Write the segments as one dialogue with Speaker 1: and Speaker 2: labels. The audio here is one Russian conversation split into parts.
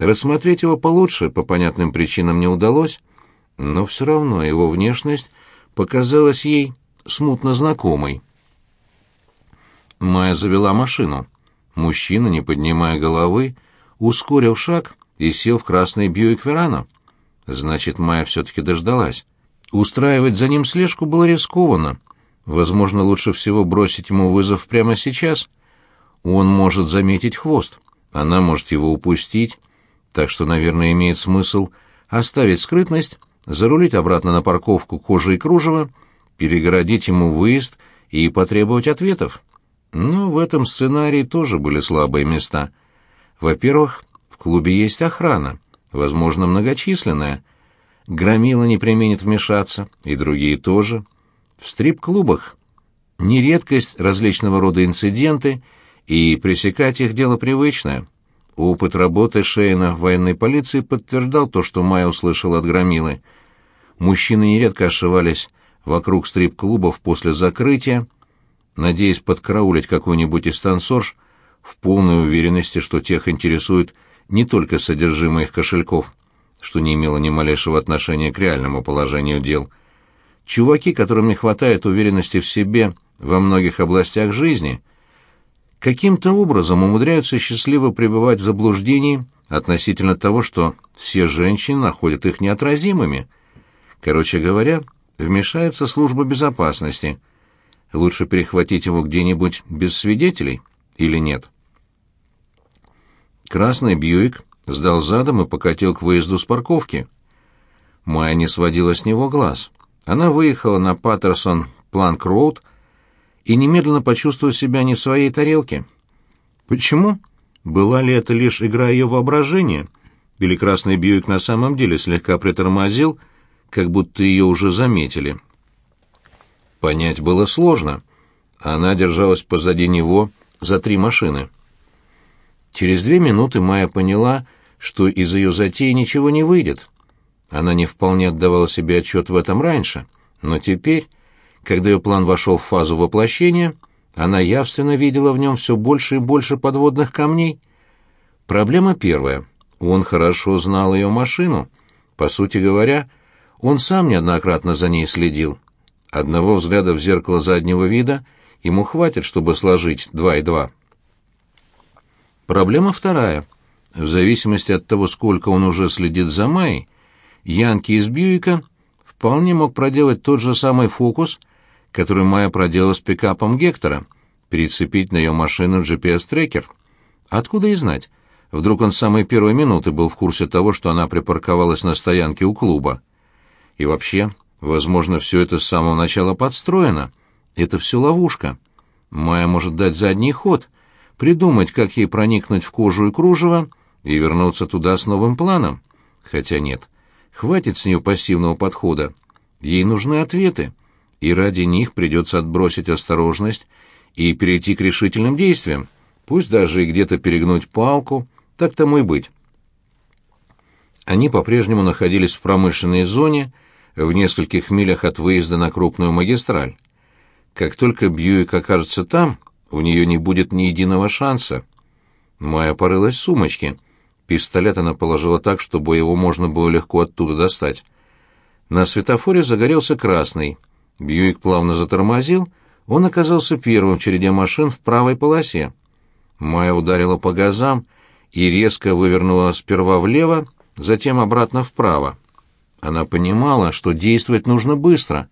Speaker 1: Рассмотреть его получше по понятным причинам не удалось, но все равно его внешность показалась ей смутно знакомой. Майя завела машину. Мужчина, не поднимая головы, ускорил шаг и сел в красный Бьюик Верана. Значит, Майя все-таки дождалась. Устраивать за ним слежку было рискованно. Возможно, лучше всего бросить ему вызов прямо сейчас. Он может заметить хвост, она может его упустить, так что, наверное, имеет смысл оставить скрытность, зарулить обратно на парковку кожи и кружева, перегородить ему выезд и потребовать ответов. Но в этом сценарии тоже были слабые места. Во-первых, в клубе есть охрана, возможно, многочисленная. Громила не применит вмешаться, и другие тоже. В стрип-клубах не редкость различного рода инциденты, и пресекать их дело привычное. Опыт работы Шейна в военной полиции подтверждал то, что Майя услышала от Громилы. Мужчины нередко ошивались вокруг стрип-клубов после закрытия, надеясь подкараулить какую-нибудь из танцорш в полной уверенности, что тех интересует не только содержимое их кошельков, что не имело ни малейшего отношения к реальному положению дел. Чуваки, которым не хватает уверенности в себе во многих областях жизни, каким-то образом умудряются счастливо пребывать в заблуждении относительно того, что все женщины находят их неотразимыми. Короче говоря, вмешается служба безопасности – Лучше перехватить его где-нибудь без свидетелей или нет? Красный Бьюик сдал задом и покатил к выезду с парковки. Майя не сводила с него глаз. Она выехала на Паттерсон Планк-Роуд и немедленно почувствовала себя не в своей тарелке. Почему? Была ли это лишь игра ее воображения? Или красный Бьюик на самом деле слегка притормозил, как будто ее уже заметили?» Понять было сложно. Она держалась позади него за три машины. Через две минуты Майя поняла, что из ее затеи ничего не выйдет. Она не вполне отдавала себе отчет в этом раньше, но теперь, когда ее план вошел в фазу воплощения, она явственно видела в нем все больше и больше подводных камней. Проблема первая. Он хорошо знал ее машину. По сути говоря, он сам неоднократно за ней следил. Одного взгляда в зеркало заднего вида ему хватит, чтобы сложить два и два. Проблема вторая. В зависимости от того, сколько он уже следит за Майей, Янки из Бьюика вполне мог проделать тот же самый фокус, который Майя проделала с пикапом Гектора, прицепить на ее машину GPS-трекер. Откуда и знать? Вдруг он с самой первой минуты был в курсе того, что она припарковалась на стоянке у клуба. И вообще, Возможно, все это с самого начала подстроено. Это все ловушка. Майя может дать задний ход, придумать, как ей проникнуть в кожу и кружево и вернуться туда с новым планом. Хотя нет, хватит с нее пассивного подхода. Ей нужны ответы, и ради них придется отбросить осторожность и перейти к решительным действиям, пусть даже и где-то перегнуть палку, так тому и быть. Они по-прежнему находились в промышленной зоне, в нескольких милях от выезда на крупную магистраль. Как только Бьюик окажется там, у нее не будет ни единого шанса. Майя порылась в сумочке. Пистолет она положила так, чтобы его можно было легко оттуда достать. На светофоре загорелся красный. Бьюик плавно затормозил, он оказался первым в череде машин в правой полосе. Майя ударила по газам и резко вывернула сперва влево, затем обратно вправо. Она понимала, что действовать нужно быстро.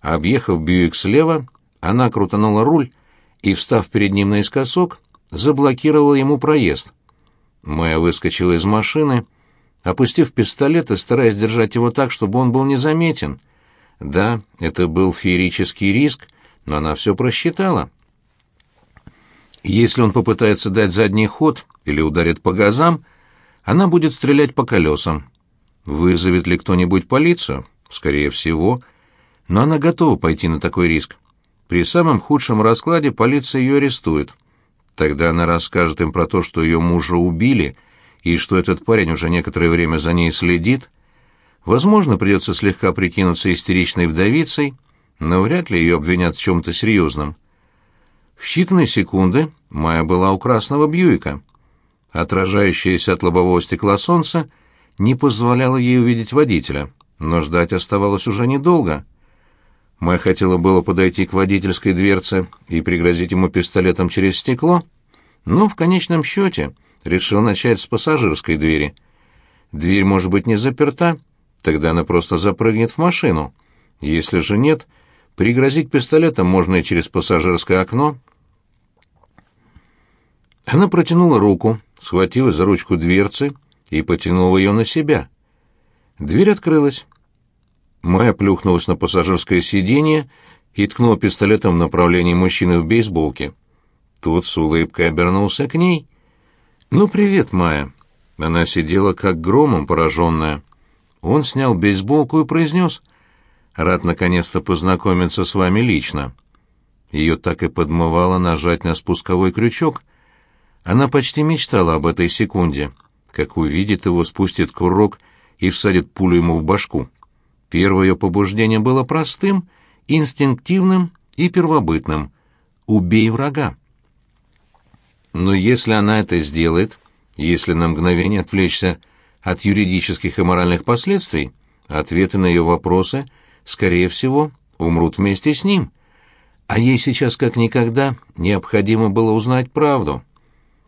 Speaker 1: Объехав Бьюик слева, она крутанула руль и, встав перед ним наискосок, заблокировала ему проезд. Майя выскочила из машины, опустив пистолет и стараясь держать его так, чтобы он был незаметен. Да, это был феерический риск, но она все просчитала. Если он попытается дать задний ход или ударит по газам, она будет стрелять по колесам. Вызовет ли кто-нибудь полицию? Скорее всего. Но она готова пойти на такой риск. При самом худшем раскладе полиция ее арестует. Тогда она расскажет им про то, что ее мужа убили, и что этот парень уже некоторое время за ней следит. Возможно, придется слегка прикинуться истеричной вдовицей, но вряд ли ее обвинят в чем-то серьезном. В считанные секунды Майя была у красного Бьюика. Отражающееся от лобового стекла солнце не позволяло ей увидеть водителя, но ждать оставалось уже недолго. Мэ хотела было подойти к водительской дверце и пригрозить ему пистолетом через стекло, но в конечном счете решил начать с пассажирской двери. Дверь может быть не заперта, тогда она просто запрыгнет в машину. Если же нет, пригрозить пистолетом можно и через пассажирское окно. Она протянула руку, схватилась за ручку дверцы и потянула ее на себя. Дверь открылась. Майя плюхнулась на пассажирское сиденье и ткнула пистолетом в направлении мужчины в бейсболке. Тот с улыбкой обернулся к ней. «Ну, привет, Майя». Она сидела как громом пораженная. Он снял бейсболку и произнес. «Рад наконец-то познакомиться с вами лично». Ее так и подмывало нажать на спусковой крючок. Она почти мечтала об этой секунде, как увидит его, спустит курок и всадит пулю ему в башку. Первое ее побуждение было простым, инстинктивным и первобытным. «Убей врага». Но если она это сделает, если на мгновение отвлечься от юридических и моральных последствий, ответы на ее вопросы, скорее всего, умрут вместе с ним. А ей сейчас как никогда необходимо было узнать правду,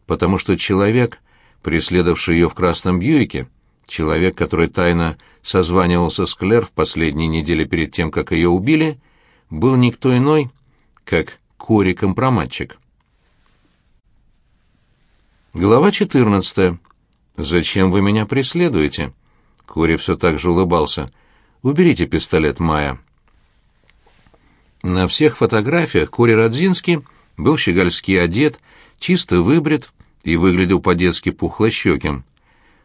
Speaker 1: потому что человек, преследовавший ее в красном Бьюике, Человек, который тайно созванивался с Клэр в последние недели перед тем, как ее убили, был никто иной, как Кори-компроматчик. Глава 14. «Зачем вы меня преследуете?» Кори все так же улыбался. «Уберите пистолет, Майя». На всех фотографиях Кори Радзинский был щегольски одет, чисто выбрит и выглядел по-детски пухлощеким.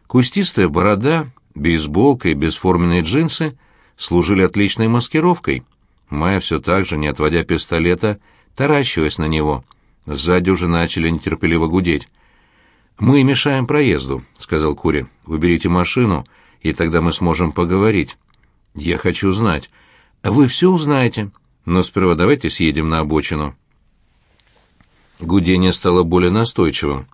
Speaker 1: Кустистая борода, бейсболка и бесформенные джинсы служили отличной маскировкой. Майя все так же, не отводя пистолета, таращилась на него. Сзади уже начали нетерпеливо гудеть. «Мы мешаем проезду», — сказал Кури. «Уберите машину, и тогда мы сможем поговорить». «Я хочу знать». «Вы все узнаете, но сперва давайте съедем на обочину». Гудение стало более настойчивым.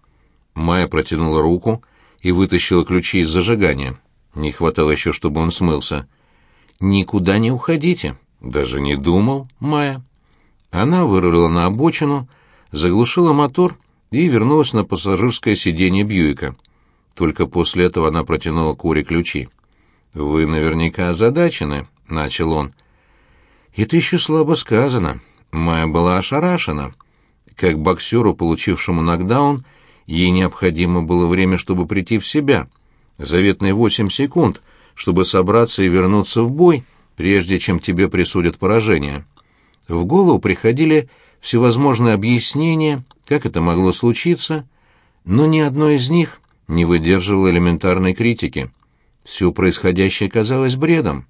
Speaker 1: Майя протянула руку, и вытащила ключи из зажигания. Не хватало еще, чтобы он смылся. «Никуда не уходите». «Даже не думал, Майя». Она вырулила на обочину, заглушила мотор и вернулась на пассажирское сиденье Бьюика. Только после этого она протянула Куре ключи. «Вы наверняка озадачены», — начал он. «Это еще слабо сказано». Майя была ошарашена. Как боксеру, получившему нокдаун, Ей необходимо было время, чтобы прийти в себя. Заветные восемь секунд, чтобы собраться и вернуться в бой, прежде чем тебе присудят поражение. В голову приходили всевозможные объяснения, как это могло случиться, но ни одно из них не выдерживало элементарной критики. Все происходящее казалось бредом.